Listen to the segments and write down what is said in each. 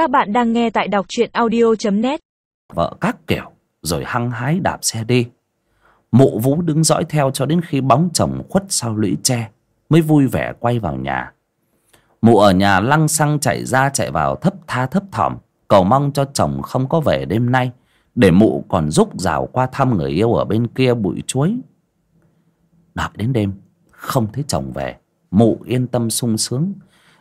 Các bạn đang nghe tại đọc truyện audio.net Vợ các kiểu, Rồi hăng hái đạp xe đi. Mụ vũ đứng dõi theo cho đến khi bóng chồng khuất sau lũy tre, Mới vui vẻ quay vào nhà. Mụ ở nhà lăng xăng chạy ra chạy vào thấp tha thấp thỏm, Cầu mong cho chồng không có về đêm nay, Để mụ còn rúc rào qua thăm người yêu ở bên kia bụi chuối. Đợi đến đêm, Không thấy chồng về, Mụ yên tâm sung sướng,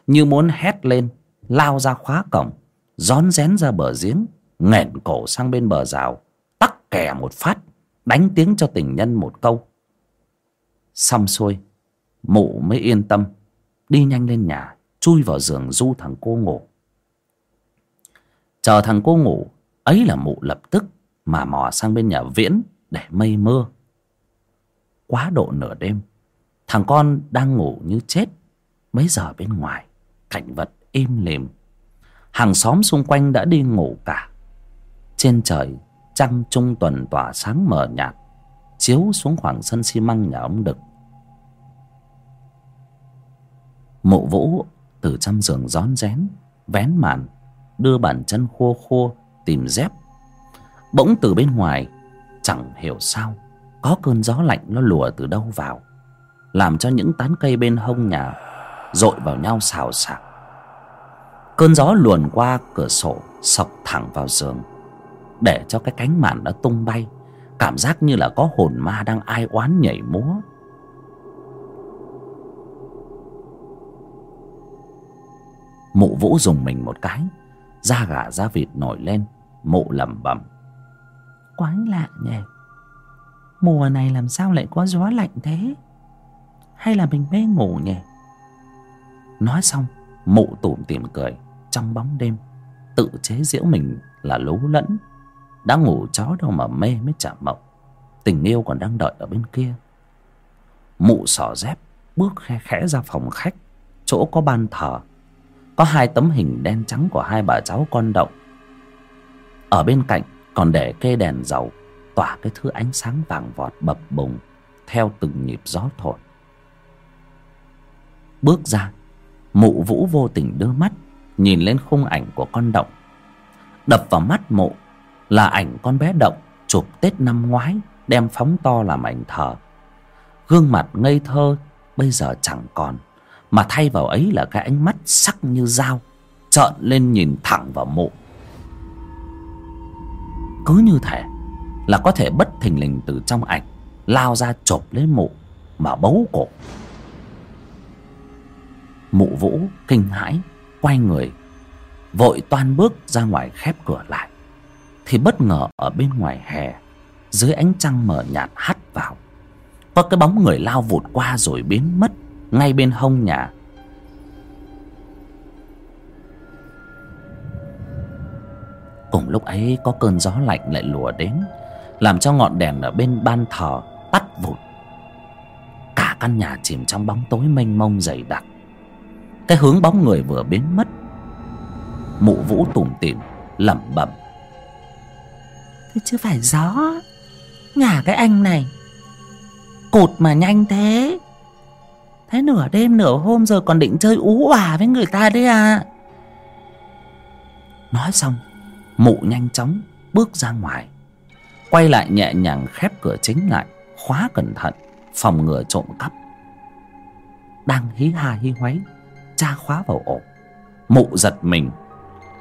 Như muốn hét lên, Lao ra khóa cổng. Rón rén ra bờ giếng nghển cổ sang bên bờ rào, tắc kè một phát, đánh tiếng cho tình nhân một câu. Xong xuôi, mụ mới yên tâm, đi nhanh lên nhà, chui vào giường du thằng cô ngủ. Chờ thằng cô ngủ, ấy là mụ lập tức mà mò sang bên nhà viễn để mây mưa. Quá độ nửa đêm, thằng con đang ngủ như chết mấy giờ bên ngoài, cảnh vật im lìm hàng xóm xung quanh đã đi ngủ cả. Trên trời, trăng trung tuần tỏa sáng mờ nhạt, chiếu xuống khoảng sân xi măng nhà ông đực. Mụ vũ từ trong giường rón rén, vén màn, đưa bàn chân khua khua tìm dép. Bỗng từ bên ngoài, chẳng hiểu sao, có cơn gió lạnh nó lùa từ đâu vào, làm cho những tán cây bên hông nhà dội vào nhau xào xạc cơn gió luồn qua cửa sổ sộc thẳng vào giường để cho cái cánh màn nó tung bay. Cảm giác như là có hồn ma đang ai oán nhảy múa. Mụ vũ dùng mình một cái da gà da vịt nổi lên mụ lẩm bẩm. Quái lạ nhỉ. Mùa này làm sao lại có gió lạnh thế? Hay là mình mê ngủ nhỉ? Nói xong mụ tủm tỉm cười trong bóng đêm. Tự chế giễu mình là lú lẫn. Đã ngủ chó đâu mà mê mới chả mộng. Tình yêu còn đang đợi ở bên kia. Mụ sỏ dép bước khe khẽ ra phòng khách. Chỗ có ban thờ. Có hai tấm hình đen trắng của hai bà cháu con động ở bên cạnh còn để cây đèn dầu, tỏa cái thứ ánh sáng vàng vọt bập bùng theo từng nhịp gió thổi. Bước ra, mụ vũ vô tình đưa mắt nhìn lên khung ảnh của con động. Đập vào mắt mụ là ảnh con bé động chụp tết năm ngoái, đem phóng to làm ảnh thờ. Gương mặt ngây thơ bây giờ chẳng còn, mà thay vào ấy là cái ánh mắt sắc như dao, trợn lên nhìn thẳng vào mụ cứ như thể là có thể bất thình lình từ trong ảnh lao ra chộp lấy mụ mà bấu cổ. Mụ vũ kinh hãi quay người, vội toan bước ra ngoài khép cửa lại. Thì bất ngờ ở bên ngoài hè, dưới ánh trăng mờ nhạt hắt vào, có cái bóng người lao vụt qua rồi biến mất ngay bên hông nhà. Cùng lúc ấy có cơn gió lạnh lại lùa đến, làm cho ngọn đèn ở bên ban thờ tắt vụt. Cả căn nhà chìm trong bóng tối mênh mông dày đặc cái hướng bóng người vừa biến mất. Mụ vũ tủm tỉm, lẩm bẩm. Thế chứ phải gió ngả cái anh này. Cụt mà nhanh thế. Thế nửa đêm, nửa hôm rồi còn định chơi ú òa với người ta đấy à. Nói xong, mụ nhanh chóng bước ra ngoài. Quay lại nhẹ nhàng khép cửa chính lại, khóa cẩn thận, phòng ngừa trộm cắp. Đang hí hà hí hoáy tra khóa vào ổ. Mụ giật mình,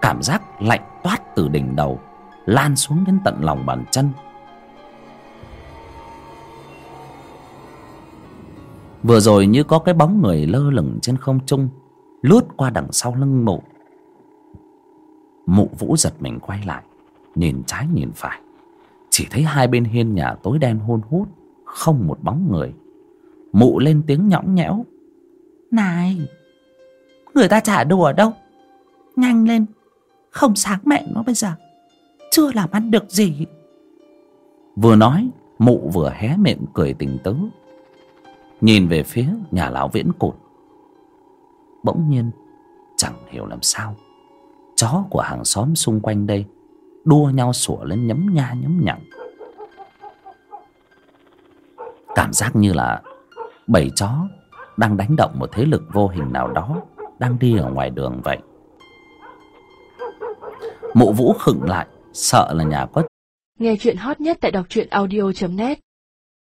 cảm giác lạnh toát từ đỉnh đầu, lan xuống đến tận lòng bàn chân. Vừa rồi như có cái bóng người lơ lửng trên không trung, lướt qua đằng sau lưng mụ. Mụ vũ giật mình quay lại, nhìn trái nhìn phải. Chỉ thấy hai bên hiên nhà tối đen hôn hút, không một bóng người. Mụ lên tiếng nhõng nhẽo. Này người ta chả đùa đâu. Nhanh lên. Không sáng mẹ nó bây giờ. Chưa làm ăn được gì. Vừa nói, mụ vừa hé miệng cười tình tứ. Nhìn về phía nhà lão viễn cột bỗng nhiên, chẳng hiểu làm sao. Chó của hàng xóm xung quanh đây đua nhau sủa lên nhấm nha nhấm nhặng cảm giác như là bầy chó đang đánh động một thế lực vô hình nào đó đang đi ở ngoài đường vậy. Mụ vũ khựng lại, sợ là nhà có Nghe chuyện hot nhất tại đọc truyện audio.net